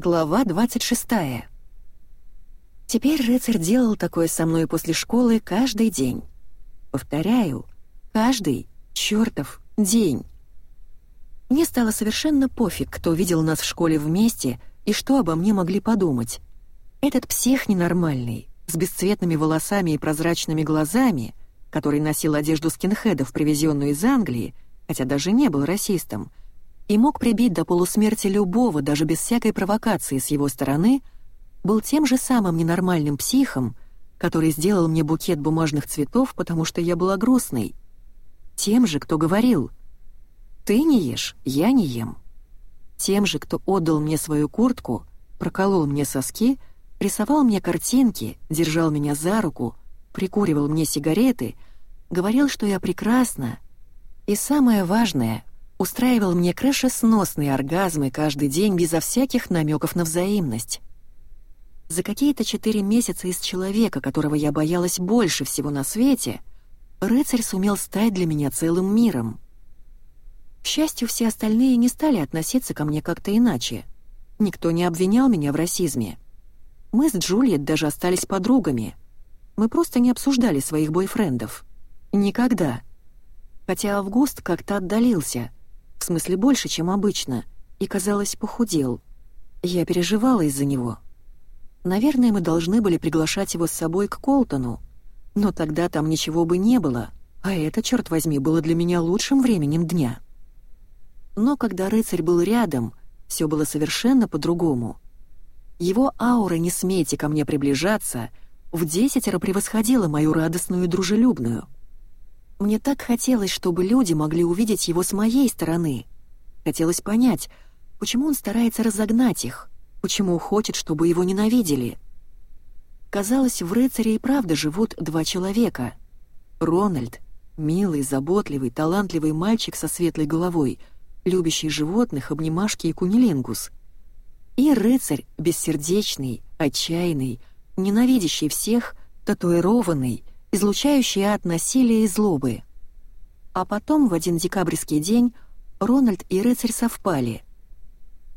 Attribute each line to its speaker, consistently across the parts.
Speaker 1: Глава 26. Теперь рыцарь делал такое со мной после школы каждый день. Повторяю, каждый чертов день. Мне стало совершенно пофиг, кто видел нас в школе вместе и что обо мне могли подумать. Этот псих ненормальный, с бесцветными волосами и прозрачными глазами, который носил одежду скинхедов, привезенную из Англии, хотя даже не был расистом, и мог прибить до полусмерти любого, даже без всякой провокации с его стороны, был тем же самым ненормальным психом, который сделал мне букет бумажных цветов, потому что я была грустной. Тем же, кто говорил «Ты не ешь, я не ем». Тем же, кто отдал мне свою куртку, проколол мне соски, рисовал мне картинки, держал меня за руку, прикуривал мне сигареты, говорил, что я прекрасна. И самое важное, устраивал мне крышесносные оргазмы каждый день безо всяких намеков на взаимность. За какие-то четыре месяца из человека, которого я боялась больше всего на свете, рыцарь сумел стать для меня целым миром. К счастью, все остальные не стали относиться ко мне как-то иначе. Никто не обвинял меня в расизме. Мы с Джульет даже остались подругами. Мы просто не обсуждали своих бойфрендов. Никогда. Хотя Август как-то отдалился — в смысле больше, чем обычно, и, казалось, похудел. Я переживала из-за него. Наверное, мы должны были приглашать его с собой к Колтону, но тогда там ничего бы не было, а это, черт возьми, было для меня лучшим временем дня. Но когда рыцарь был рядом, все было совершенно по-другому. Его аура «не смейте ко мне приближаться» в десятеро превосходила мою радостную и дружелюбную — мне так хотелось, чтобы люди могли увидеть его с моей стороны. Хотелось понять, почему он старается разогнать их, почему хочет, чтобы его ненавидели. Казалось, в рыцаре и правда живут два человека. Рональд — милый, заботливый, талантливый мальчик со светлой головой, любящий животных, обнимашки и кунилингус. И рыцарь бессердечный, отчаянный, ненавидящий всех, татуированный — излучающий ад насилия и злобы. А потом, в один декабрьский день, Рональд и рыцарь совпали.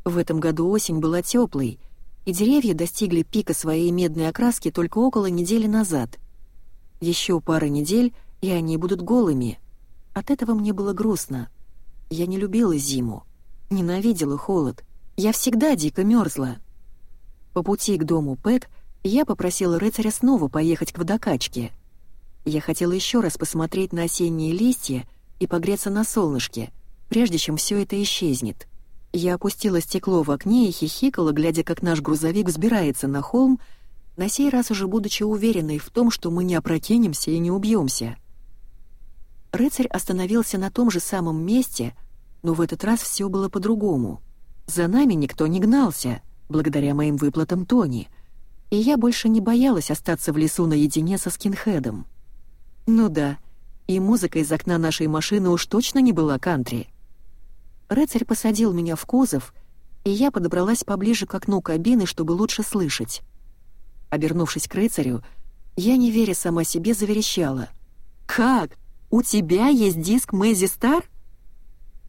Speaker 1: В этом году осень была теплой, и деревья достигли пика своей медной окраски только около недели назад. Еще пара недель, и они будут голыми. От этого мне было грустно. Я не любила зиму, ненавидела холод. Я всегда дико мерзла. По пути к дому Пэт я попросила рыцаря снова поехать к водокачке — я хотела еще раз посмотреть на осенние листья и погреться на солнышке, прежде чем все это исчезнет. Я опустила стекло в окне и хихикала, глядя, как наш грузовик взбирается на холм, на сей раз уже будучи уверенной в том, что мы не опрокинемся и не убьемся. Рыцарь остановился на том же самом месте, но в этот раз все было по-другому. За нами никто не гнался, благодаря моим выплатам Тони, и я больше не боялась остаться в лесу наедине со скинхедом. Ну да, и музыка из окна нашей машины уж точно не была кантри. Рыцарь посадил меня в кузов, и я подобралась поближе к окну кабины, чтобы лучше слышать. Обернувшись к рыцарю, я, не веря сама себе, заверещала. «Как? У тебя есть диск Мэзи Стар?»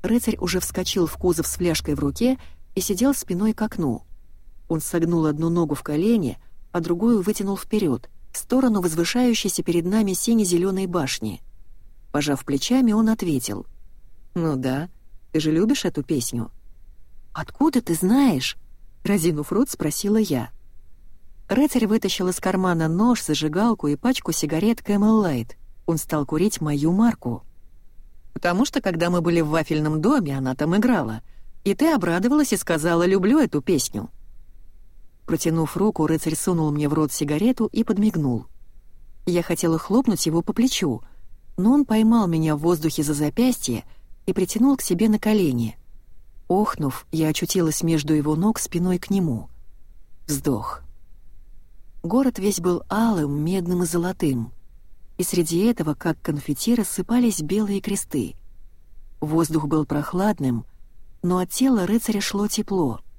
Speaker 1: Рыцарь уже вскочил в кузов с фляжкой в руке и сидел спиной к окну. Он согнул одну ногу в колени, а другую вытянул вперед сторону возвышающейся перед нами сине-зеленой башни. Пожав плечами, он ответил. «Ну да, ты же любишь эту песню?» «Откуда ты знаешь?» — разинув рот, спросила я. Рыцарь вытащил из кармана нож, зажигалку и пачку сигарет Camel Light. Он стал курить мою марку. «Потому что, когда мы были в вафельном доме, она там играла, и ты обрадовалась и сказала «люблю эту песню». Протянув руку, рыцарь сунул мне в рот сигарету и подмигнул. Я хотела хлопнуть его по плечу, но он поймал меня в воздухе за запястье и притянул к себе на колени. Охнув, я очутилась между его ног спиной к нему. Вздох. Город весь был алым, медным и золотым, и среди этого, как конфетти, рассыпались белые кресты. Воздух был прохладным, но от тела рыцаря шло тепло —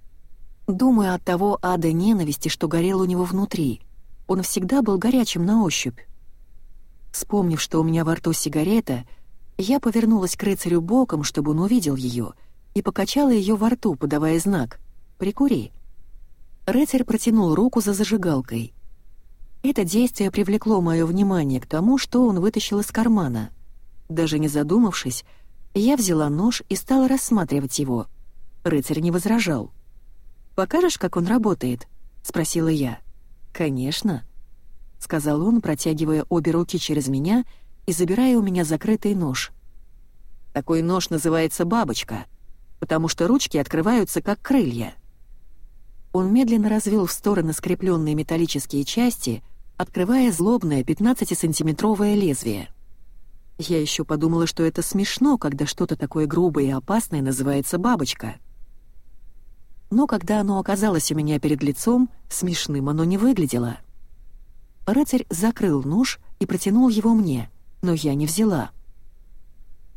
Speaker 1: Думаю, от того ада ненависти, что горел у него внутри. Он всегда был горячим на ощупь. Вспомнив, что у меня во рту сигарета, я повернулась к рыцарю боком, чтобы он увидел ее, и покачала ее во рту, подавая знак «Прикури». Рыцарь протянул руку за зажигалкой. Это действие привлекло мое внимание к тому, что он вытащил из кармана. Даже не задумавшись, я взяла нож и стала рассматривать его. Рыцарь не возражал. «Покажешь, как он работает?» — спросила я. «Конечно», — сказал он, протягивая обе руки через меня и забирая у меня закрытый нож. «Такой нож называется бабочка, потому что ручки открываются как крылья». Он медленно развел в стороны скрепленные металлические части, открывая злобное 15-сантиметровое лезвие. Я еще подумала, что это смешно, когда что-то такое грубое и опасное называется бабочка. Но когда оно оказалось у меня перед лицом, смешным оно не выглядело. Рыцарь закрыл нож и протянул его мне, но я не взяла.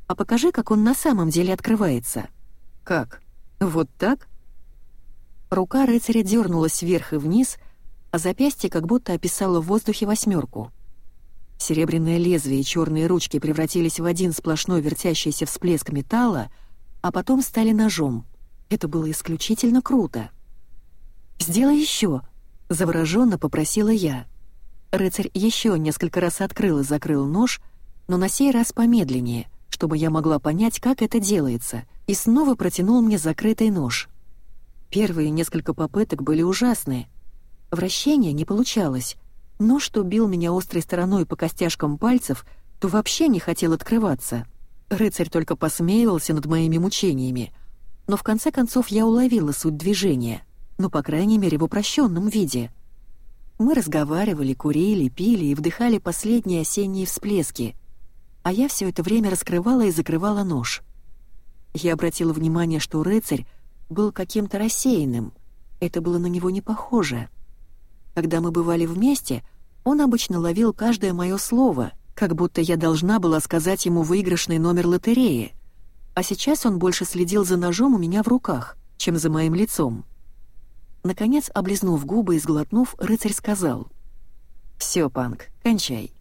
Speaker 1: «А покажи, как он на самом деле открывается». «Как? Вот так?» Рука рыцаря дернулась вверх и вниз, а запястье как будто описало в воздухе восьмерку. Серебряное лезвие и черные ручки превратились в один сплошной вертящийся всплеск металла, а потом стали ножом. Это было исключительно круто. «Сделай еще!» — завороженно попросила я. Рыцарь еще несколько раз открыл и закрыл нож, но на сей раз помедленнее, чтобы я могла понять, как это делается, и снова протянул мне закрытый нож — Первые несколько попыток были ужасные. Вращение не получалось, но что бил меня острой стороной по костяшкам пальцев, то вообще не хотел открываться. Рыцарь только посмеивался над моими мучениями, но в конце концов я уловила суть движения, ну, по крайней мере, в упрощенном виде. Мы разговаривали, курили, пили и вдыхали последние осенние всплески, а я все это время раскрывала и закрывала нож. Я обратила внимание, что рыцарь был каким-то рассеянным. Это было на него не похоже. Когда мы бывали вместе, он обычно ловил каждое мое слово, как будто я должна была сказать ему выигрышный номер лотереи. А сейчас он больше следил за ножом у меня в руках, чем за моим лицом. Наконец, облизнув губы и сглотнув, рыцарь сказал. «Всё, Панк, кончай».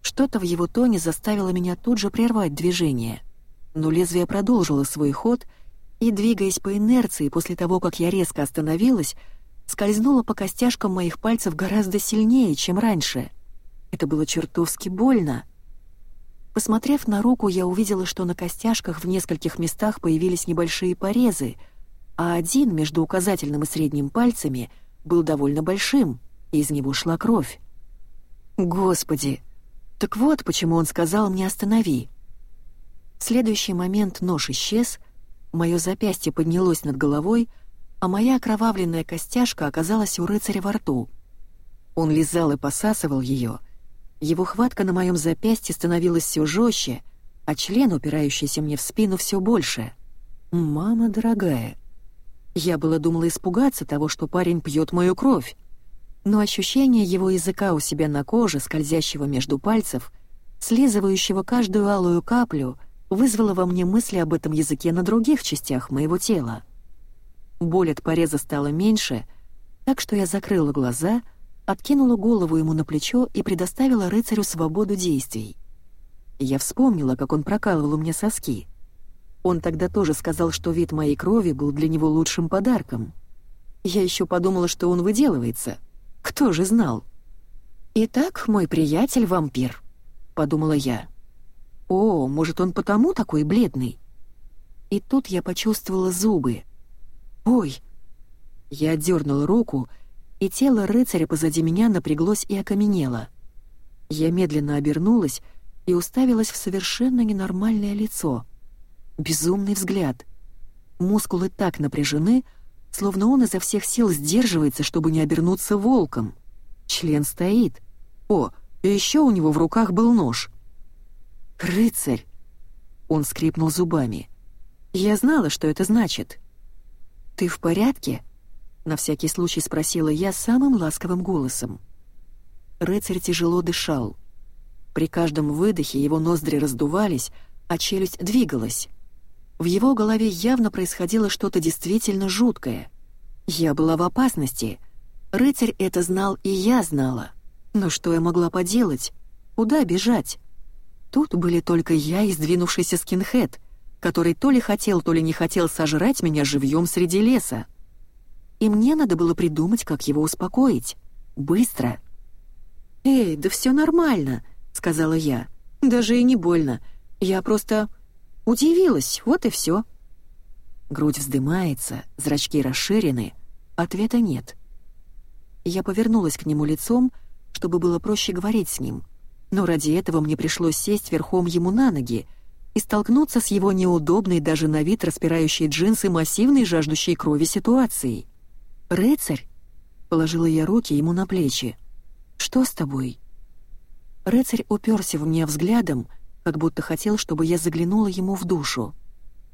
Speaker 1: Что-то в его тоне заставило меня тут же прервать движение, но лезвие продолжило свой ход — и, двигаясь по инерции после того, как я резко остановилась, скользнула по костяшкам моих пальцев гораздо сильнее, чем раньше. Это было чертовски больно. Посмотрев на руку, я увидела, что на костяшках в нескольких местах появились небольшие порезы, а один между указательным и средним пальцами был довольно большим, и из него шла кровь. Господи! Так вот, почему он сказал мне «останови». В следующий момент нож исчез — Мое запястье поднялось над головой, а моя окровавленная костяшка оказалась у рыцаря во рту. Он лизал и посасывал ее. Его хватка на моем запястье становилась все жестче, а член, упирающийся мне в спину, все больше. «Мама дорогая!» Я было думала испугаться того, что парень пьет мою кровь, но ощущение его языка у себя на коже, скользящего между пальцев, слизывающего каждую алую каплю — вызвало во мне мысли об этом языке на других частях моего тела. Боль от пореза стала меньше, так что я закрыла глаза, откинула голову ему на плечо и предоставила рыцарю свободу действий. Я вспомнила, как он прокалывал у меня соски. Он тогда тоже сказал, что вид моей крови был для него лучшим подарком. Я еще подумала, что он выделывается. Кто же знал? «Итак, мой приятель-вампир», — подумала я. «О, может, он потому такой бледный?» И тут я почувствовала зубы. «Ой!» Я отдернула руку, и тело рыцаря позади меня напряглось и окаменело. Я медленно обернулась и уставилась в совершенно ненормальное лицо. Безумный взгляд. Мускулы так напряжены, словно он изо всех сил сдерживается, чтобы не обернуться волком. Член стоит. О, и еще у него в руках был нож — «Рыцарь!» Он скрипнул зубами. «Я знала, что это значит». «Ты в порядке?» На всякий случай спросила я самым ласковым голосом. Рыцарь тяжело дышал. При каждом выдохе его ноздри раздувались, а челюсть двигалась. В его голове явно происходило что-то действительно жуткое. Я была в опасности. Рыцарь это знал, и я знала. Но что я могла поделать? Куда бежать? Тут были только я и сдвинувшийся скинхед, который то ли хотел, то ли не хотел сожрать меня живьем среди леса. И мне надо было придумать, как его успокоить. Быстро. «Эй, да все нормально», — сказала я. «Даже и не больно. Я просто удивилась, вот и все. Грудь вздымается, зрачки расширены. Ответа нет. Я повернулась к нему лицом, чтобы было проще говорить с ним. Но ради этого мне пришлось сесть верхом ему на ноги и столкнуться с его неудобной даже на вид распирающей джинсы массивной жаждущей крови ситуацией. «Рыцарь?» — положила я руки ему на плечи. «Что с тобой?» Рыцарь уперся в меня взглядом, как будто хотел, чтобы я заглянула ему в душу,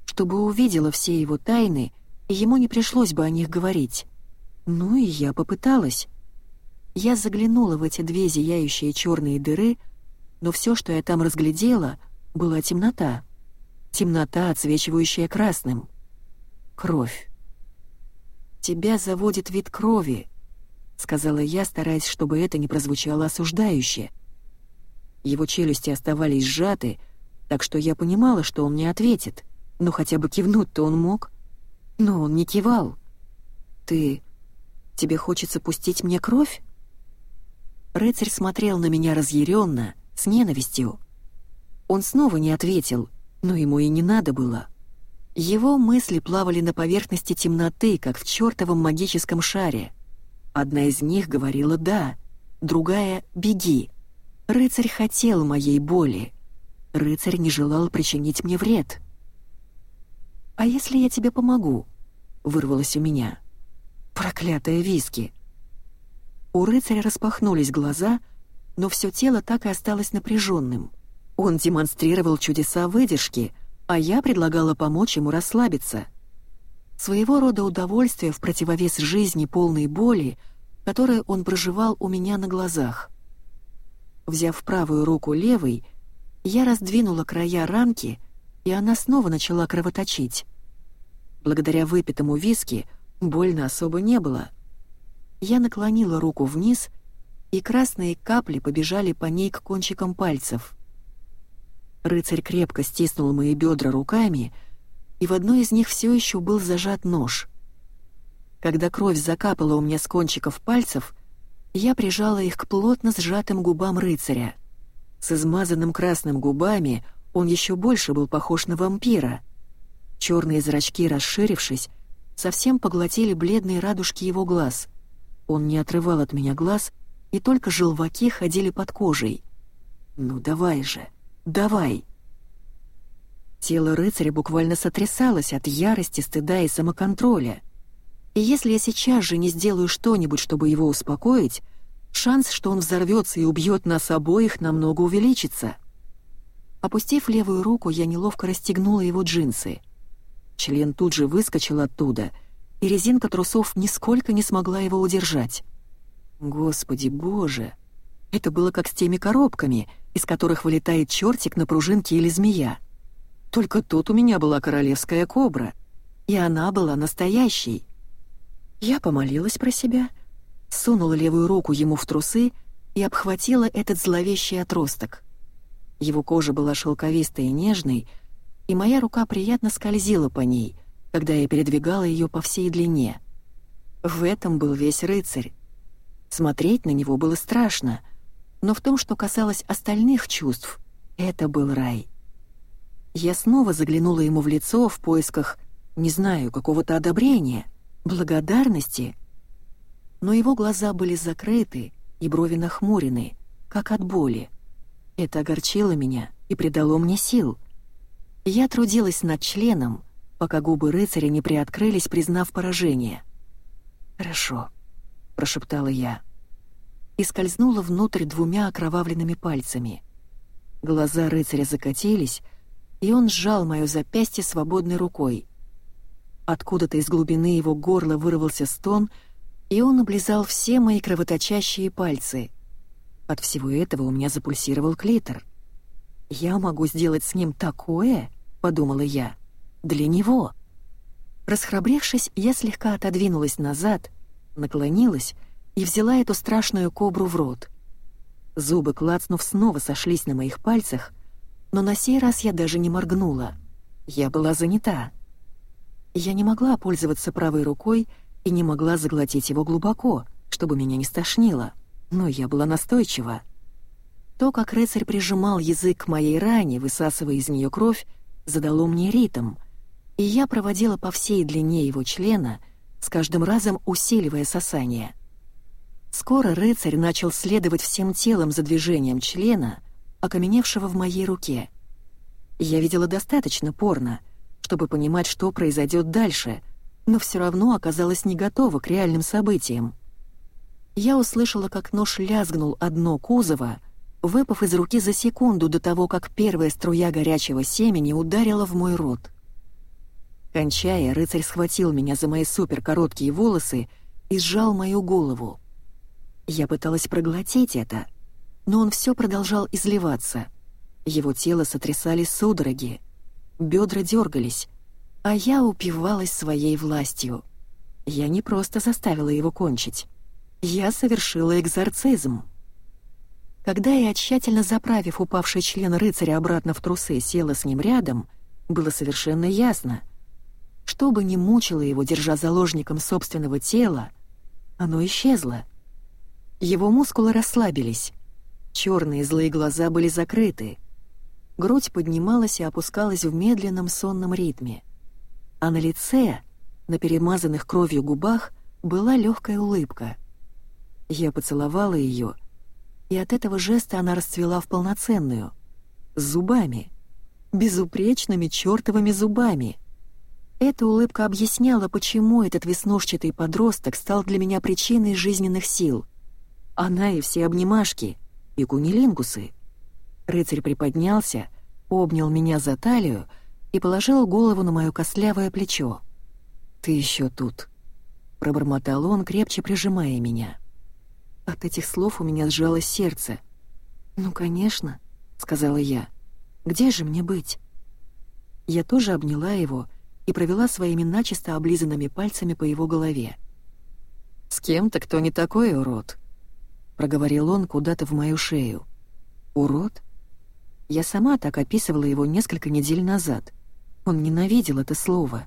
Speaker 1: чтобы увидела все его тайны, и ему не пришлось бы о них говорить. Ну и я попыталась. Я заглянула в эти две зияющие черные дыры, но все, что я там разглядела, была темнота. Темнота, отсвечивающая красным. Кровь. «Тебя заводит вид крови», — сказала я, стараясь, чтобы это не прозвучало осуждающе. Его челюсти оставались сжаты, так что я понимала, что он не ответит. Но хотя бы кивнуть-то он мог. Но он не кивал. «Ты... тебе хочется пустить мне кровь?» Рыцарь смотрел на меня разъяренно, с ненавистью. Он снова не ответил, но ему и не надо было. Его мысли плавали на поверхности темноты, как в чертовом магическом шаре. Одна из них говорила «да», другая «беги». Рыцарь хотел моей боли. Рыцарь не желал причинить мне вред. «А если я тебе помогу?» — вырвалось у меня. «Проклятая виски!» У рыцаря распахнулись глаза, но все тело так и осталось напряженным. Он демонстрировал чудеса выдержки, а я предлагала помочь ему расслабиться. Своего рода удовольствие в противовес жизни полной боли, которую он проживал у меня на глазах. Взяв правую руку левой, я раздвинула края рамки, и она снова начала кровоточить. Благодаря выпитому виски больно особо не было. Я наклонила руку вниз, и красные капли побежали по ней к кончикам пальцев. Рыцарь крепко стиснул мои бедра руками, и в одной из них все еще был зажат нож. Когда кровь закапала у меня с кончиков пальцев — я прижала их к плотно сжатым губам рыцаря. С измазанным красным губами он еще больше был похож на вампира. Черные зрачки, расширившись, совсем поглотили бледные радужки его глаз. Он не отрывал от меня глаз, и только желваки ходили под кожей. «Ну давай же, давай!» Тело рыцаря буквально сотрясалось от ярости, стыда и самоконтроля — и если я сейчас же не сделаю что-нибудь, чтобы его успокоить, шанс, что он взорвется и убьет нас обоих, намного увеличится. Опустив левую руку, я неловко расстегнула его джинсы. Член тут же выскочил оттуда, и резинка трусов нисколько не смогла его удержать. Господи боже! Это было как с теми коробками, из которых вылетает чертик на пружинке или змея. Только тут у меня была королевская кобра, и она была настоящей — я помолилась про себя, сунула левую руку ему в трусы и обхватила этот зловещий отросток. Его кожа была шелковистой и нежной, и моя рука приятно скользила по ней, когда я передвигала ее по всей длине. В этом был весь рыцарь. Смотреть на него было страшно, но в том, что касалось остальных чувств, это был рай. Я снова заглянула ему в лицо в поисках, не знаю, какого-то одобрения — благодарности, но его глаза были закрыты и брови нахмурены, как от боли. Это огорчило меня и придало мне сил. Я трудилась над членом, пока губы рыцаря не приоткрылись, признав поражение. «Хорошо», — прошептала я. И скользнула внутрь двумя окровавленными пальцами. Глаза рыцаря закатились, и он сжал моё запястье свободной рукой — Откуда-то из глубины его горла вырвался стон, и он облизал все мои кровоточащие пальцы. От всего этого у меня запульсировал клитор. «Я могу сделать с ним такое?» — подумала я. «Для него». Расхрабрившись, я слегка отодвинулась назад, наклонилась и взяла эту страшную кобру в рот. Зубы, клацнув, снова сошлись на моих пальцах, но на сей раз я даже не моргнула. Я была занята. Я не могла пользоваться правой рукой и не могла заглотить его глубоко, чтобы меня не стошнило, но я была настойчива. То, как рыцарь прижимал язык к моей ране, высасывая из нее кровь, задало мне ритм, и я проводила по всей длине его члена, с каждым разом усиливая сосание. Скоро рыцарь начал следовать всем телом за движением члена, окаменевшего в моей руке. Я видела достаточно порно, чтобы понимать, что произойдет дальше, но все равно оказалась не готова к реальным событиям. Я услышала, как нож лязгнул одно кузова, выпав из руки за секунду до того, как первая струя горячего семени ударила в мой рот. Кончая, рыцарь схватил меня за мои суперкороткие волосы и сжал мою голову. Я пыталась проглотить это, но он все продолжал изливаться. Его тело сотрясали судороги, бедра дергались, а я упивалась своей властью. Я не просто заставила его кончить. Я совершила экзорцизм. Когда я, тщательно заправив упавший член рыцаря обратно в трусы, села с ним рядом, было совершенно ясно. Что бы ни мучило его, держа заложником собственного тела, оно исчезло. Его мускулы расслабились. Черные злые глаза были закрыты. Грудь поднималась и опускалась в медленном сонном ритме. А на лице, на перемазанных кровью губах, была легкая улыбка. Я поцеловала ее — и от этого жеста она расцвела в полноценную. С зубами. Безупречными чертовыми зубами. Эта улыбка объясняла, почему этот веснушчатый подросток стал для меня причиной жизненных сил. Она и все обнимашки, и кунилингусы. Рыцарь приподнялся, обнял меня за талию и положил голову на мое костлявое плечо. «Ты еще тут», — пробормотал он, крепче прижимая меня. От этих слов у меня сжалось сердце. «Ну, конечно», — сказала я. «Где же мне быть?» Я тоже обняла его и провела своими начисто облизанными пальцами по его голове. «С кем-то, кто не такой урод», — проговорил он куда-то в мою шею. «Урод?» Я сама так описывала его несколько недель назад. Он ненавидел это слово.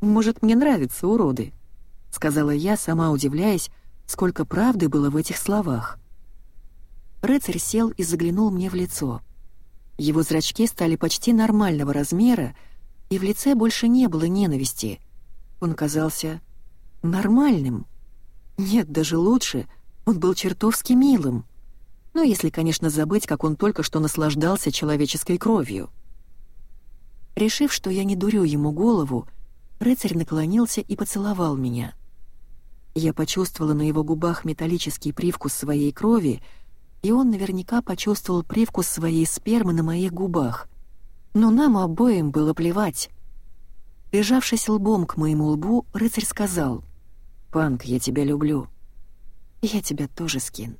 Speaker 1: «Может, мне нравятся уроды», — сказала я, сама удивляясь, сколько правды было в этих словах. Рыцарь сел и заглянул мне в лицо. Его зрачки стали почти нормального размера, и в лице больше не было ненависти. Он казался нормальным. Нет, даже лучше, он был чертовски милым. Ну, если, конечно, забыть, как он только что наслаждался человеческой кровью. Решив, что я не дурю ему голову, рыцарь наклонился и поцеловал меня. Я почувствовала на его губах металлический привкус своей крови, и он наверняка почувствовал привкус своей спермы на моих губах. Но нам обоим было плевать. Прижавшись лбом к моему лбу, рыцарь сказал, «Панк, я тебя люблю». «Я тебя тоже, Скин».